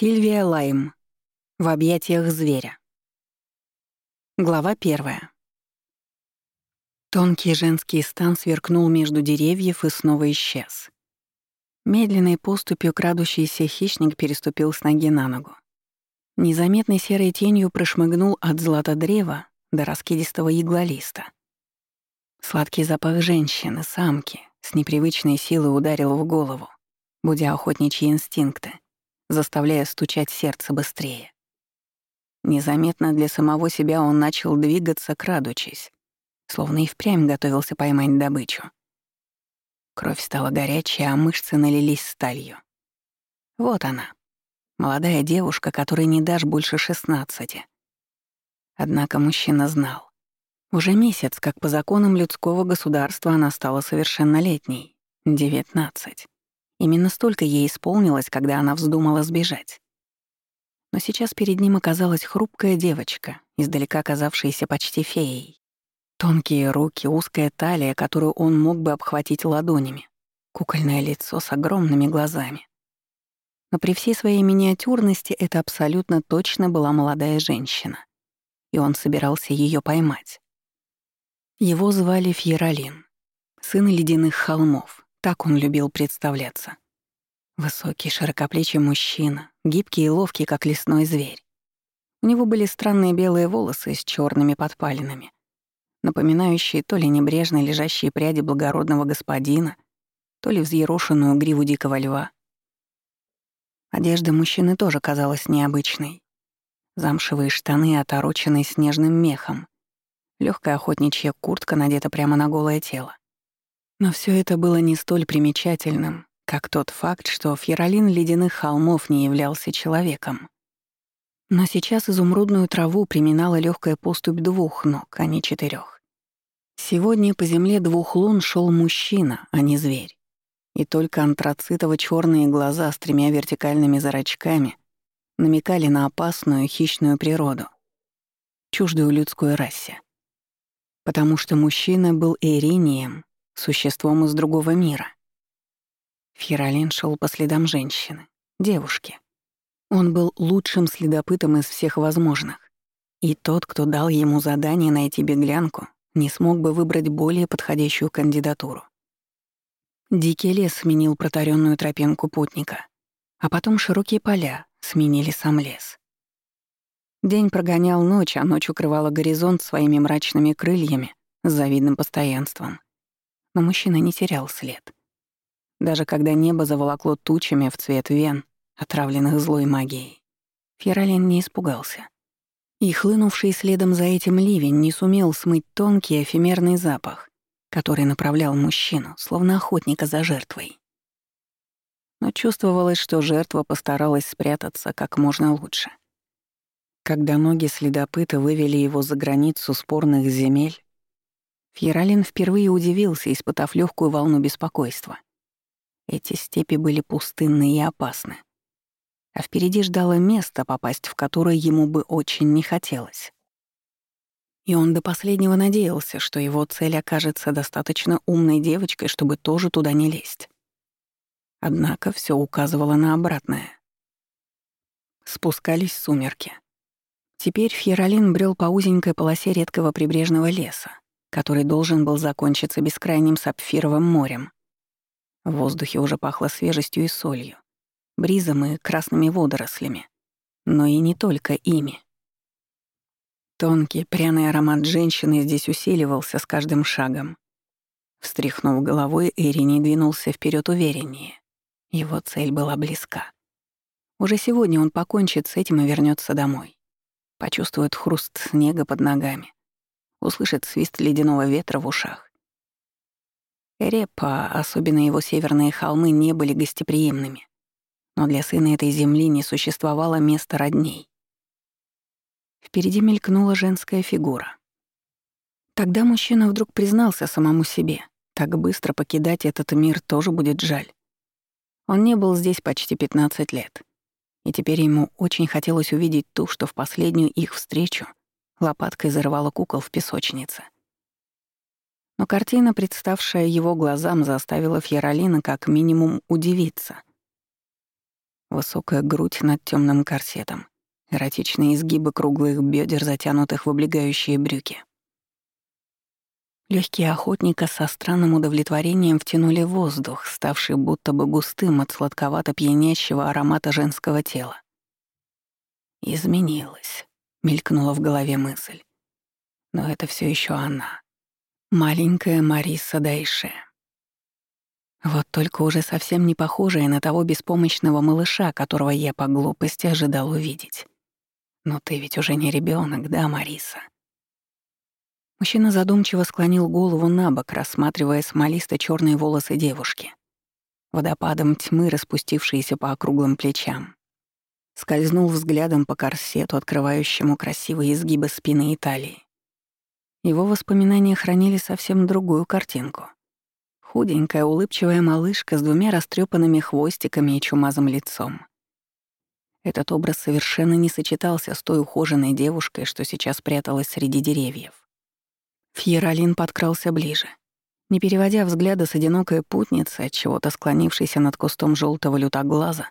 Сильвия Лайм. В объятиях зверя. Глава первая. Тонкий женский стан сверкнул между деревьев и снова исчез. Медленной поступью крадущийся хищник переступил с ноги на ногу. Незаметной серой тенью прошмыгнул от злата древа до раскидистого иглолиста. Сладкий запах женщины, самки, с непривычной силой ударил в голову, будя охотничьи инстинкты — заставляя стучать сердце быстрее. Незаметно для самого себя он начал двигаться, крадучись, словно и впрямь готовился поймать добычу. Кровь стала горячей, а мышцы налились сталью. Вот она, молодая девушка, которой не дашь больше шестнадцати. Однако мужчина знал. Уже месяц, как по законам людского государства она стала совершеннолетней — девятнадцать. Именно столько ей исполнилось, когда она вздумала сбежать. Но сейчас перед ним оказалась хрупкая девочка, издалека казавшаяся почти феей. Тонкие руки, узкая талия, которую он мог бы обхватить ладонями, кукольное лицо с огромными глазами. Но при всей своей миниатюрности это абсолютно точно была молодая женщина, и он собирался ее поймать. Его звали Фьеролин, сын ледяных холмов, так он любил представляться. Высокий, широкоплечий мужчина, гибкий и ловкий, как лесной зверь. У него были странные белые волосы с черными подпалинами, напоминающие то ли небрежно лежащие пряди благородного господина, то ли взъерошенную гриву дикого льва. Одежда мужчины тоже казалась необычной. Замшевые штаны, отороченные снежным мехом. Легкая охотничья куртка надета прямо на голое тело. Но все это было не столь примечательным, как тот факт, что Фьеролин ледяных холмов не являлся человеком. Но сейчас изумрудную траву приминала легкая поступь двух ног, а не четырех. Сегодня по земле двух лун шел мужчина, а не зверь. И только антрацитово черные глаза с тремя вертикальными зрачками намекали на опасную хищную природу, чуждую людской расе. Потому что мужчина был эринием, существом из другого мира. Фьеролин шел по следам женщины, девушки. Он был лучшим следопытом из всех возможных. И тот, кто дал ему задание найти беглянку, не смог бы выбрать более подходящую кандидатуру. Дикий лес сменил протаренную тропинку путника, а потом широкие поля сменили сам лес. День прогонял ночь, а ночь укрывала горизонт своими мрачными крыльями с завидным постоянством но мужчина не терял след. Даже когда небо заволокло тучами в цвет вен, отравленных злой магией, Фьеролин не испугался. И хлынувший следом за этим ливень не сумел смыть тонкий эфемерный запах, который направлял мужчину, словно охотника за жертвой. Но чувствовалось, что жертва постаралась спрятаться как можно лучше. Когда ноги следопыта вывели его за границу спорных земель, Фьеролин впервые удивился, испытав легкую волну беспокойства. Эти степи были пустынны и опасны. А впереди ждало место, попасть в которое ему бы очень не хотелось. И он до последнего надеялся, что его цель окажется достаточно умной девочкой, чтобы тоже туда не лезть. Однако все указывало на обратное. Спускались сумерки. Теперь Фьеролин брел по узенькой полосе редкого прибрежного леса, который должен был закончиться бескрайним сапфировым морем. В воздухе уже пахло свежестью и солью, бризом и красными водорослями. Но и не только ими. Тонкий, пряный аромат женщины здесь усиливался с каждым шагом. Встряхнув головой, Эрини двинулся вперед увереннее. Его цель была близка. Уже сегодня он покончит с этим и вернется домой. Почувствует хруст снега под ногами, услышит свист ледяного ветра в ушах. Репа, особенно его северные холмы, не были гостеприимными. Но для сына этой земли не существовало места родней. Впереди мелькнула женская фигура. Тогда мужчина вдруг признался самому себе. Так быстро покидать этот мир тоже будет жаль. Он не был здесь почти 15 лет. И теперь ему очень хотелось увидеть ту, что в последнюю их встречу лопаткой зарывала кукол в песочнице. Но картина, представшая его глазам, заставила Фьеролина как минимум удивиться. Высокая грудь над темным корсетом, эротичные изгибы круглых бедер, затянутых в облегающие брюки. Легкие охотника со странным удовлетворением втянули воздух, ставший будто бы густым от сладковато пьянящего аромата женского тела. «Изменилась», — мелькнула в голове мысль. «Но это все еще она. Маленькая Мариса Дайше. Вот только уже совсем не похожая на того беспомощного малыша, которого я по глупости ожидал увидеть. Но ты ведь уже не ребенок, да, Мариса?» Мужчина задумчиво склонил голову на бок, рассматривая смолисто черные волосы девушки, водопадом тьмы, распустившиеся по округлым плечам. Скользнул взглядом по корсету, открывающему красивые изгибы спины и талии. Его воспоминания хранили совсем другую картинку. Худенькая, улыбчивая малышка с двумя растрепанными хвостиками и чумазым лицом. Этот образ совершенно не сочетался с той ухоженной девушкой, что сейчас пряталась среди деревьев. Фьеролин подкрался ближе. Не переводя взгляда с одинокой путницы, от чего-то склонившейся над кустом желтого лютоглаза,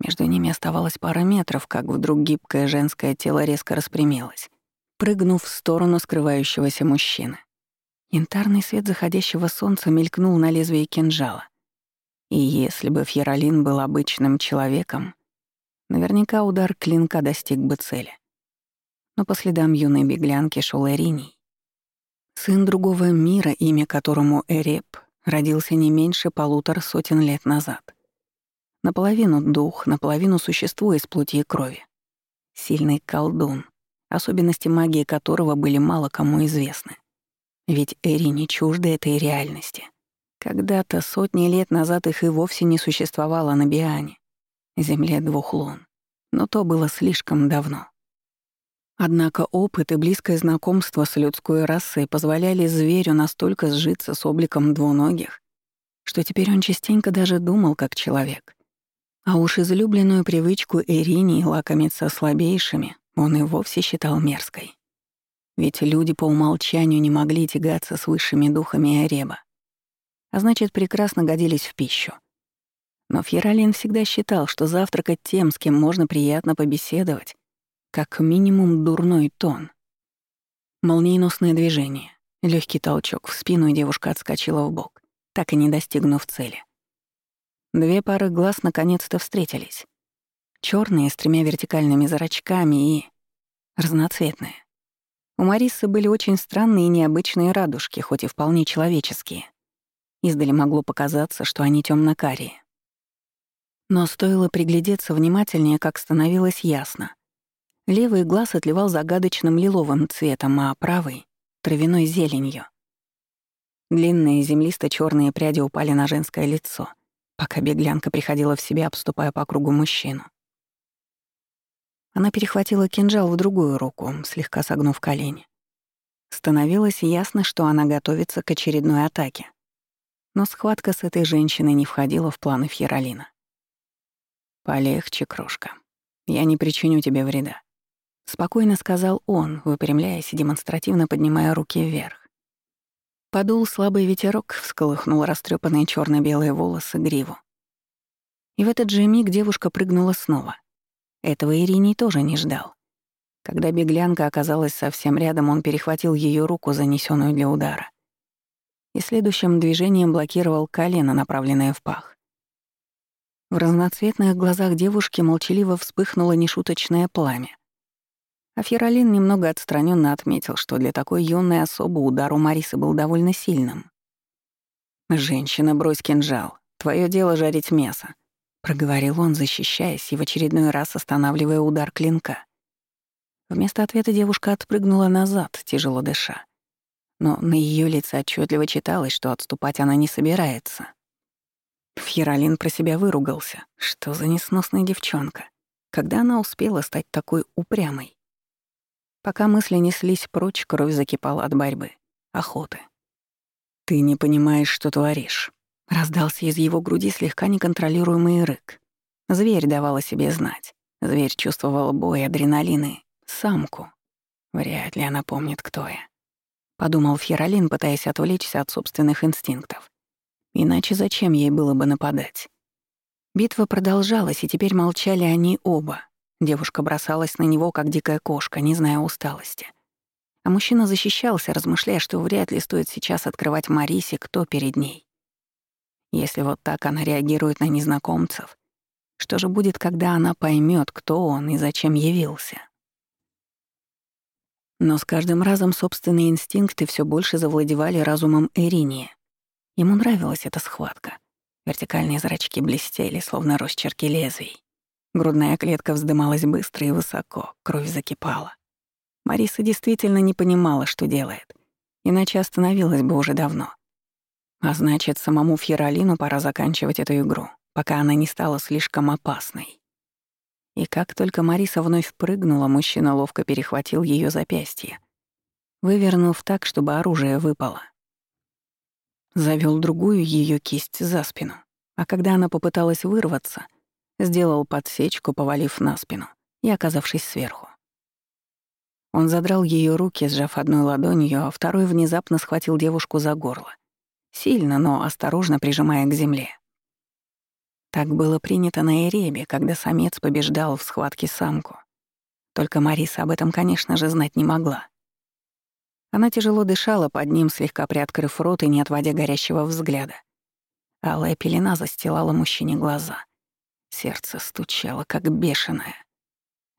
между ними оставалось пара метров, как вдруг гибкое женское тело резко распрямилось, прыгнув в сторону скрывающегося мужчины. Янтарный свет заходящего солнца мелькнул на лезвие кинжала. И если бы Фьеролин был обычным человеком, наверняка удар клинка достиг бы цели. Но по следам юной беглянки шел Эриний, Сын другого мира, имя которому Эреп, родился не меньше полутора сотен лет назад. Наполовину дух, наполовину существо из плоти и крови. Сильный колдун, особенности магии которого были мало кому известны. Ведь Эри не чужда этой реальности. Когда-то, сотни лет назад их и вовсе не существовало на Биане, земле двух лун. Но то было слишком давно. Однако опыт и близкое знакомство с людской расой позволяли зверю настолько сжиться с обликом двуногих, что теперь он частенько даже думал как человек. А уж излюбленную привычку Эрини лакомиться слабейшими он и вовсе считал мерзкой. Ведь люди по умолчанию не могли тягаться с высшими духами Ареба, а значит, прекрасно годились в пищу. Но Фьеролин всегда считал, что завтракать тем, с кем можно приятно побеседовать, как минимум дурной тон. Молниеносное движение, легкий толчок в спину, и девушка отскочила в бок, так и не достигнув цели. Две пары глаз наконец-то встретились. черные с тремя вертикальными зрачками и... разноцветные. У Марисы были очень странные и необычные радужки, хоть и вполне человеческие. Издали могло показаться, что они темно-карие. Но стоило приглядеться внимательнее, как становилось ясно. Левый глаз отливал загадочным лиловым цветом, а правый — травяной зеленью. Длинные землисто черные пряди упали на женское лицо, пока беглянка приходила в себя, обступая по кругу мужчину. Она перехватила кинжал в другую руку, слегка согнув колени. Становилось ясно, что она готовится к очередной атаке. Но схватка с этой женщиной не входила в планы Фьеролина. «Полегче, крошка. Я не причиню тебе вреда. Спокойно сказал он, выпрямляясь и демонстративно поднимая руки вверх. Подул слабый ветерок, всколыхнул растрепанные черно белые волосы гриву. И в этот же миг девушка прыгнула снова. Этого Ириней тоже не ждал. Когда беглянка оказалась совсем рядом, он перехватил ее руку, занесенную для удара. И следующим движением блокировал колено, направленное в пах. В разноцветных глазах девушки молчаливо вспыхнуло нешуточное пламя. А Феролин немного отстраненно отметил, что для такой юной особы удар у Марисы был довольно сильным. «Женщина, брось кинжал. Твое дело жарить мясо», — проговорил он, защищаясь и в очередной раз останавливая удар клинка. Вместо ответа девушка отпрыгнула назад, тяжело дыша. Но на ее лице отчетливо читалось, что отступать она не собирается. Фьеролин про себя выругался. Что за несносная девчонка? Когда она успела стать такой упрямой? Пока мысли неслись прочь, кровь закипала от борьбы, охоты. «Ты не понимаешь, что творишь», — раздался из его груди слегка неконтролируемый рык. Зверь давал о себе знать. Зверь чувствовал бой, адреналины, самку. Вряд ли она помнит, кто я. Подумал Фьеролин, пытаясь отвлечься от собственных инстинктов. Иначе зачем ей было бы нападать? Битва продолжалась, и теперь молчали они оба. Девушка бросалась на него, как дикая кошка, не зная усталости. А мужчина защищался, размышляя, что вряд ли стоит сейчас открывать Марисе, кто перед ней. Если вот так она реагирует на незнакомцев, что же будет, когда она поймет, кто он и зачем явился? Но с каждым разом собственные инстинкты все больше завладевали разумом Эринии. Ему нравилась эта схватка. Вертикальные зрачки блестели, словно росчерки лезвий. Грудная клетка вздымалась быстро и высоко, кровь закипала. Мариса действительно не понимала, что делает, иначе остановилась бы уже давно. А значит, самому Фьеролину пора заканчивать эту игру, пока она не стала слишком опасной. И как только Мариса вновь прыгнула, мужчина ловко перехватил ее запястье, вывернув так, чтобы оружие выпало. Завел другую ее кисть за спину, а когда она попыталась вырваться, сделал подсечку, повалив на спину и оказавшись сверху. Он задрал ее руки, сжав одной ладонью, а второй внезапно схватил девушку за горло. Сильно, но осторожно прижимая к земле. Так было принято на Эребе, когда самец побеждал в схватке самку. Только Мариса об этом, конечно же, знать не могла. Она тяжело дышала под ним, слегка приоткрыв рот и не отводя горящего взгляда. Алая пелена застилала мужчине глаза. Сердце стучало, как бешеное.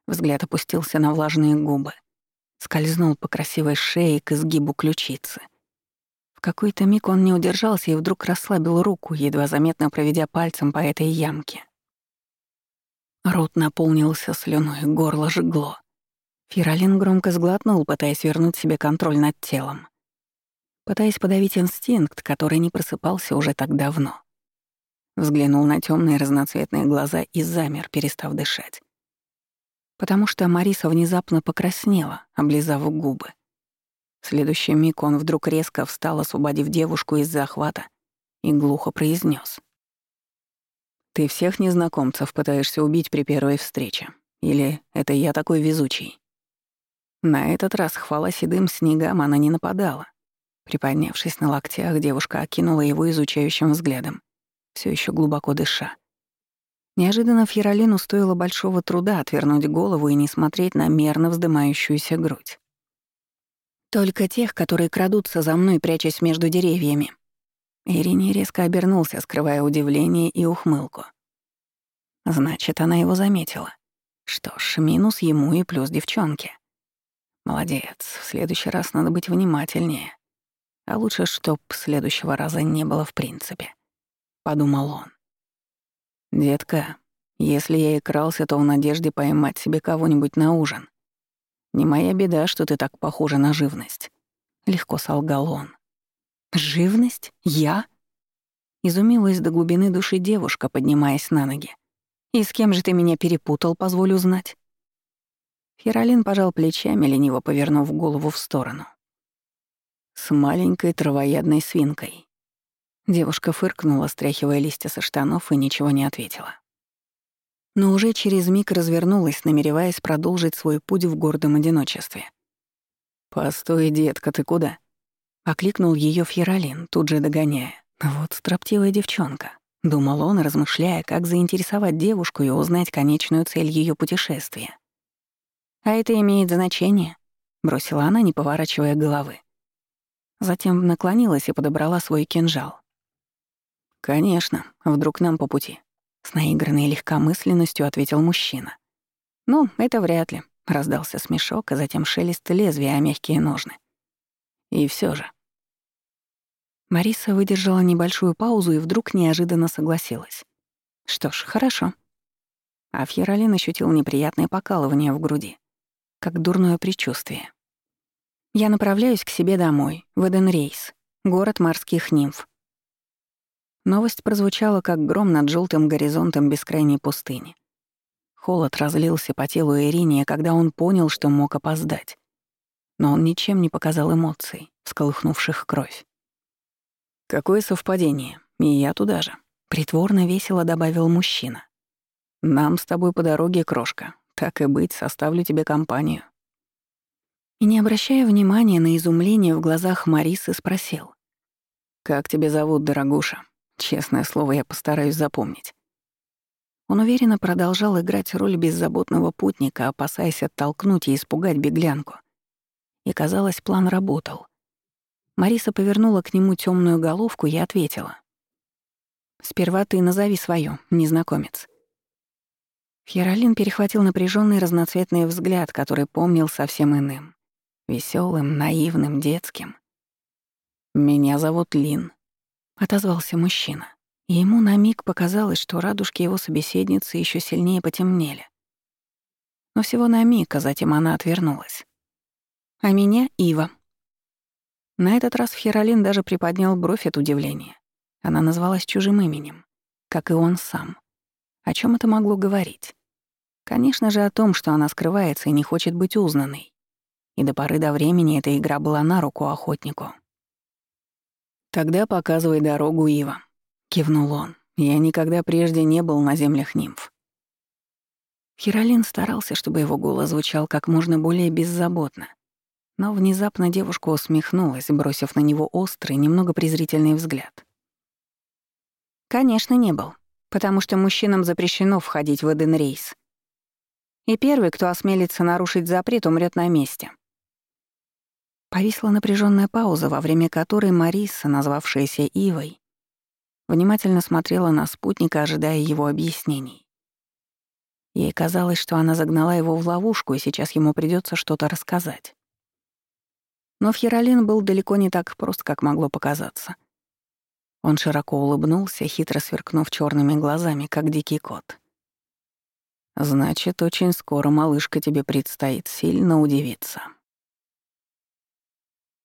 Взгляд опустился на влажные губы. Скользнул по красивой шее к изгибу ключицы — в какой-то миг он не удержался и вдруг расслабил руку, едва заметно проведя пальцем по этой ямке. Рот наполнился слюной, горло жгло. Фиролин громко сглотнул, пытаясь вернуть себе контроль над телом. Пытаясь подавить инстинкт, который не просыпался уже так давно. Взглянул на темные разноцветные глаза и замер, перестав дышать. Потому что Мариса внезапно покраснела, облизав губы. В следующий миг он вдруг резко встал, освободив девушку из захвата, и глухо произнес: «Ты всех незнакомцев пытаешься убить при первой встрече? Или это я такой везучий?» На этот раз, хвала седым снегам, она не нападала. Приподнявшись на локтях, девушка окинула его изучающим взглядом, все еще глубоко дыша. Неожиданно Фьеролину стоило большого труда отвернуть голову и не смотреть на мерно вздымающуюся грудь. Только тех, которые крадутся за мной, прячась между деревьями. Ирине резко обернулся, скрывая удивление и ухмылку. Значит, она его заметила. Что ж, минус ему и плюс девчонке. Молодец, в следующий раз надо быть внимательнее. А лучше, чтоб следующего раза не было в принципе. Подумал он. «Детка, если я и крался, то в надежде поймать себе кого-нибудь на ужин. Не моя беда, что ты так похожа на живность. Легко солгал он. Живность? Я? Изумилась до глубины души девушка, поднимаясь на ноги. «И с кем же ты меня перепутал, позволю знать?» Херолин пожал плечами, лениво повернув голову в сторону. «С маленькой травоядной свинкой». Девушка фыркнула, стряхивая листья со штанов, и ничего не ответила но уже через миг развернулась, намереваясь продолжить свой путь в гордом одиночестве. «Постой, детка, ты куда?» — окликнул ее Фьеролин, тут же догоняя. «Вот строптивая девчонка», — думал он, размышляя, как заинтересовать девушку и узнать конечную цель ее путешествия. «А это имеет значение», — бросила она, не поворачивая головы. Затем наклонилась и подобрала свой кинжал. «Конечно, вдруг нам по пути», с наигранной легкомысленностью ответил мужчина. «Ну, это вряд ли», — раздался смешок, а затем шелест лезвия о мягкие ножны. И все же. Мариса выдержала небольшую паузу и вдруг неожиданно согласилась. «Что ж, хорошо». А Фьеролин ощутил неприятное покалывание в груди, как дурное предчувствие. «Я направляюсь к себе домой, в Эденрейс, город морских нимф. Новость прозвучала, как гром над желтым горизонтом бескрайней пустыни. Холод разлился по телу Ирине, когда он понял, что мог опоздать. Но он ничем не показал эмоций, всколыхнувших кровь. «Какое совпадение, и я туда же», — притворно весело добавил мужчина. «Нам с тобой по дороге, крошка. Так и быть, составлю тебе компанию». И не обращая внимания на изумление в глазах Марисы, спросил. «Как тебя зовут, дорогуша?» Честное слово, я постараюсь запомнить. Он уверенно продолжал играть роль беззаботного путника, опасаясь оттолкнуть и испугать беглянку. И, казалось, план работал. Мариса повернула к нему темную головку и ответила. «Сперва ты назови свое, незнакомец». Херолин перехватил напряженный разноцветный взгляд, который помнил совсем иным. веселым, наивным, детским. «Меня зовут Лин», — отозвался мужчина. И ему на миг показалось, что радужки его собеседницы еще сильнее потемнели. Но всего на миг, а затем она отвернулась. «А меня — Ива». На этот раз Херолин даже приподнял бровь от удивления. Она назвалась чужим именем, как и он сам. О чем это могло говорить? Конечно же, о том, что она скрывается и не хочет быть узнанной. И до поры до времени эта игра была на руку охотнику. «Тогда показывай дорогу, Ива», — кивнул он. «Я никогда прежде не был на землях нимф». Хиролин старался, чтобы его голос звучал как можно более беззаботно. Но внезапно девушка усмехнулась, бросив на него острый, немного презрительный взгляд. «Конечно, не был, потому что мужчинам запрещено входить в Эденрейс. И первый, кто осмелится нарушить запрет, умрет на месте. Повисла напряженная пауза, во время которой Мариса, назвавшаяся Ивой, внимательно смотрела на спутника, ожидая его объяснений. Ей казалось, что она загнала его в ловушку, и сейчас ему придется что-то рассказать. Но Фьеролин был далеко не так прост, как могло показаться. Он широко улыбнулся, хитро сверкнув черными глазами, как дикий кот. «Значит, очень скоро малышка тебе предстоит сильно удивиться».